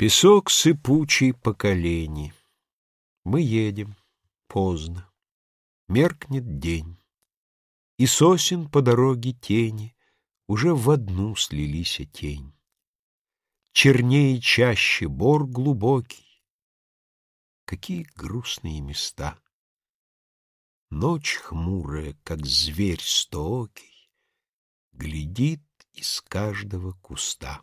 Песок сыпучий по колени. Мы едем поздно. Меркнет день. И сосен по дороге тени Уже в одну слились тень. Чернее чаще бор глубокий. Какие грустные места! Ночь хмурая, как зверь стоокий, Глядит из каждого куста.